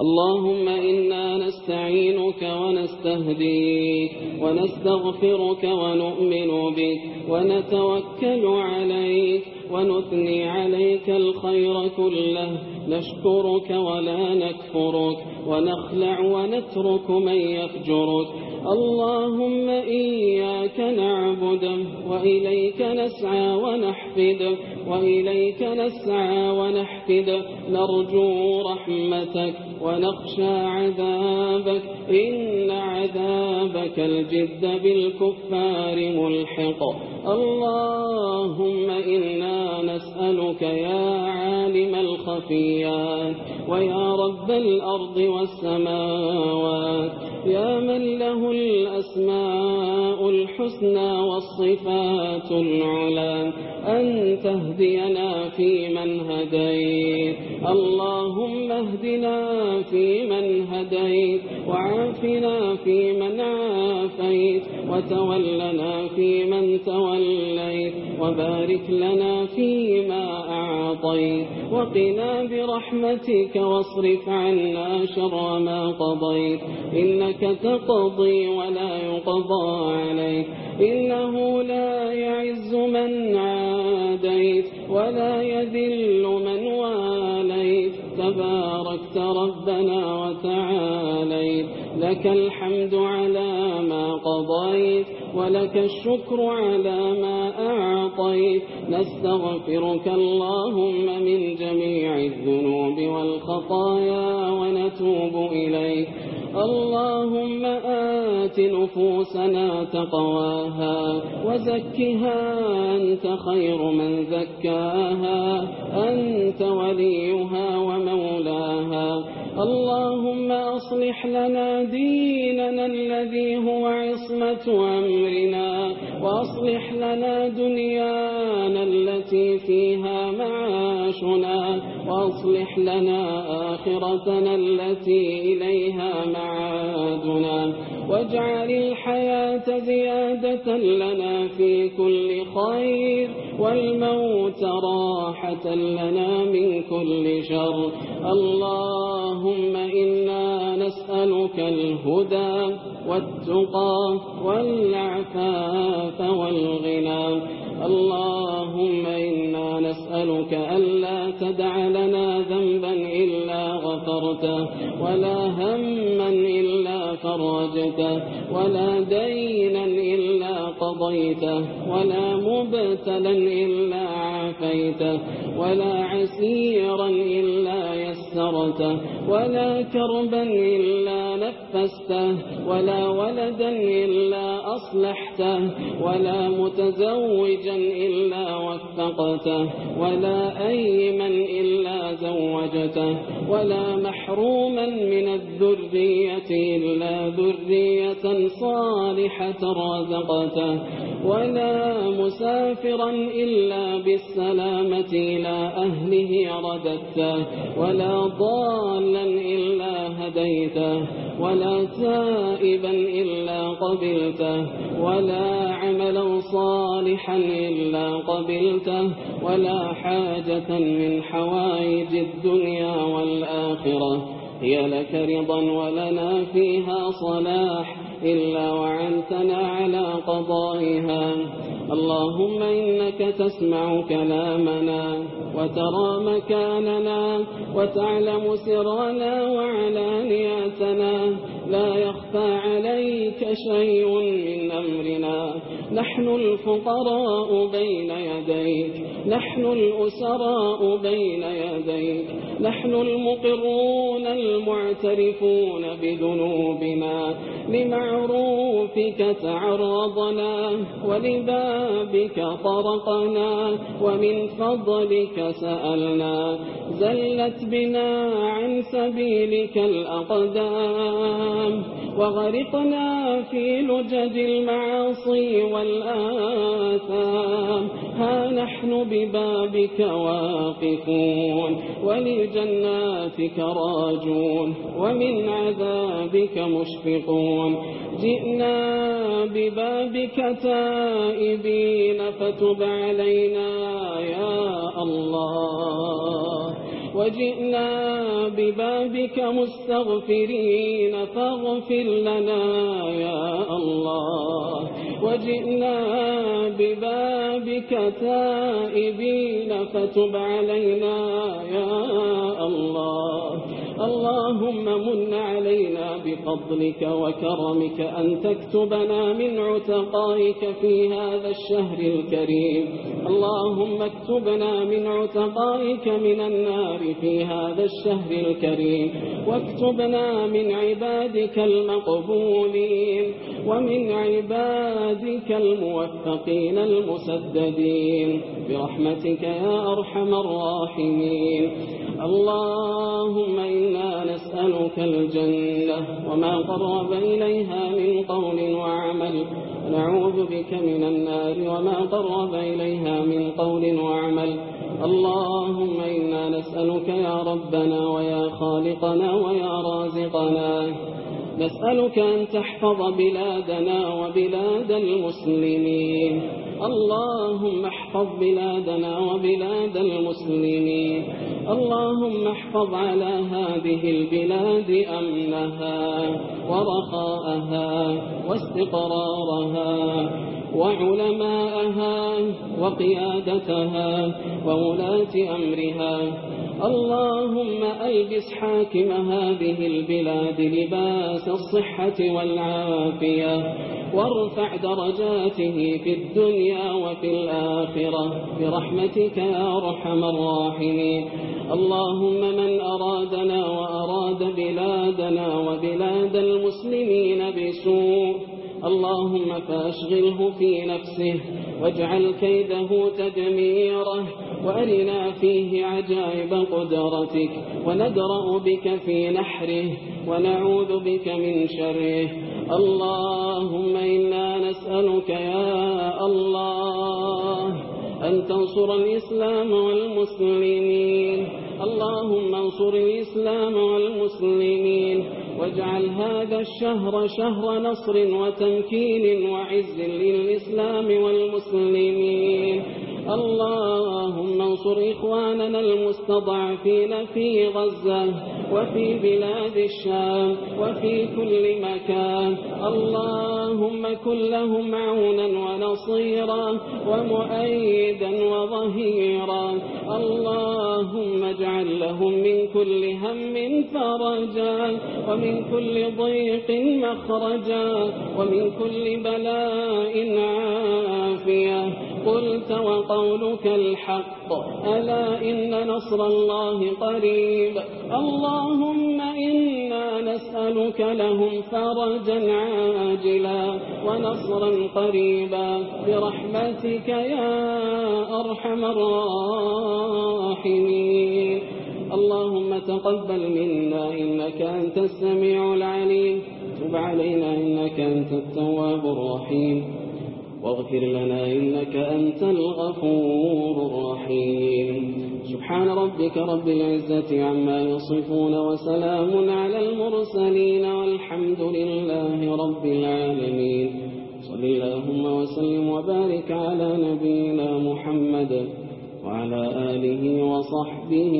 اللهم إنا نستعينك ونستهديك ونستغفرك ونؤمن بك ونتوكل عليك ونثني عليك الخير كله. نشكرك ولا نكفرك ونخلع ونترك من يفجرك. اللهم إياك نعبد وإليك نسعى ونحفد وإليك نسعى ونحفد نرجو رحمتك ونخشى عذابك إن عذابك الجد بالكفار ملحق اللهم إنا نسألك يا عالم الخفيات ويا رب الأرض والسماوات يا من له الأسماء الحسنى والصفات العلا أن تهدينا في من هديت. اللهم اهدنا في من هديت وعافنا في من عافيت عافيت وتولنا في من توليت وبارك لنا فيما أعطيت وقنا برحمتك واصرف عنا شر ما قضيت إنك تقضي ولا يقضى عليك إنه لا يعز من عاديت ولا يذل من واليت تباركت ربنا وتعالى لك الحمد على ما قضيت ولك الشكر على ما أعطيت. نستغفرك اللهم من جميع الذنوب والخطايا ونتوب إليك. اللهم آت نفوسنا تقواها وزكها أنت خير من زكاها. أنت وليها ومولاها. اللهم أصلح لنا ديننا الذي هو عصمة أمرنا وأصلح لنا دنيانا التي فيها معاشنا وأصلح لنا آخرتنا التي إليها معادنا. واجعل الحياة زيادة لنا في كل خير. والموت راحة لنا من كل شر. اللهم إنا نسألك الهدى والتقى والعفاف والغنى. اللهم إنا نسألك ألا تدع لنا ذنبا إلا غفرته ولا هما إلا فرجته ولا دينا إلا قضيته ولا مبتلا إلا عافيته ولا عسيرا إلا ثرته ولا كربا إلا نفسته ولا ولدا إلا أصلحته ولا متزوجا إلا وفقته ولا أيما إلا زوجته ولا محروما من الذرية إلا ذرية صالحة رزقته ولا مسافرا إلا بالسلامة إلى أهله رددته ولا ضالا إلا هديته ولا تائبا إلا قبلته ولا عملا صالحا إلا قبلته ولا حاجة من حوائج الدنيا والآخرة. هي لك رضا ولنا فيها صلاح. إلا وعنتنا على قضائها. اللهم إنك تسمع كلامنا وترى مكاننا وتعلم سرنا وعلانياتنا لا يخفى عليك شيء من أمرنا. نحن الفقراء بين يديك. نحن الأسراء بين يديك. نحن المقرون المعترفون بذنوبنا. لمعروفك تعرضنا. ولبابك طرقنا. ومن فضلك سألنا. زلت بنا عن سبيلك الأقدام. وغرقنا في لجد المعاصي والآثام. ها نحن ببابك واقفون ولجناتك راجون ومن عذابك مشفقون. جئنا ببابك تائبين فتب علينا يا الله. وجئنا ببابك مستغفرين فاغفر لنا يا الله. وجئنا ببابك تائبين فتب علينا يا الله اللهم من علينا بفضلك وكرمك أن تكتبنا من عتقائك في هذا الشهر الكريم. اللهم اكتبنا من عتقائك من النار في هذا الشهر الكريم. واكتبنا من عبادك المقبولين ومن عبادك الموفقين المسددين. برحمتك يا أرحم الراحمين. اللهم إنا نسألك الجنة وما قرب إليها من قول وعمل. نعوذ بك من النار وما قرب إليها من قول وعمل. اللهم إنا نسألك يا ربنا ويا خالقنا ويا رازقنا. نسألك أن تحفظ بلادنا وبلاد المسلمين. اللهم احفظ بلادنا وبلاد المسلمين. اللهم احفظ على هذه البلاد أمنها ورخاءها واستقرارها وعلماءها وقيادتها وولاة أمرها. اللهم ألبس حاكم هذه البلاد لباس الصحة والعافية وارفع درجاته في الدنيا الدنيا وفي الآخرة برحمتك يا أرحم الراحمين. اللهم من أرادنا وأراد بلادنا وبلاد المسلمين بسوء اللهم فأشغله في نفسه واجعل كيده تدميره وأرنا فيه عجائب قدرتك وندرأ بك في نحره ونعوذ بك من شره. اللهم إنا أسألك يا الله أن تنصر الإسلام والمسلمين. اللهم انصر الإسلام والمسلمين. واجعل هذا الشهر شهر نصر وتمكين وعز للإسلام والمسلمين. اللهم انصر إخواننا المستضعفين في غزة وفي بلاد الشام وفي كل مكان. اللهم كن لهم عونا ونصيرا ومؤيدا وظهيرا. اللهم اجعل لهم من كل هم فرجا ومن كل ضيق مخرجا ومن كل بلاء عافية. قلت وقولك الحق. ألا إن نصر الله قريب. اللهم إنا نسألك لهم فرجا عاجلا ونصرا قريبا. برحمتك يا أرحم الراحمين. اللهم تقبل منا إنك أنت السميع العليم. تب علينا إنك أنت التواب الرحيم. واغفر لنا إنك أنت الغفور الرحيم. سبحان ربك رب العزة عما يصفون وسلام على المرسلين والحمد لله رب العالمين. صل اللهم وسلم وبارك على نبينا محمد وعلى آله وصحبه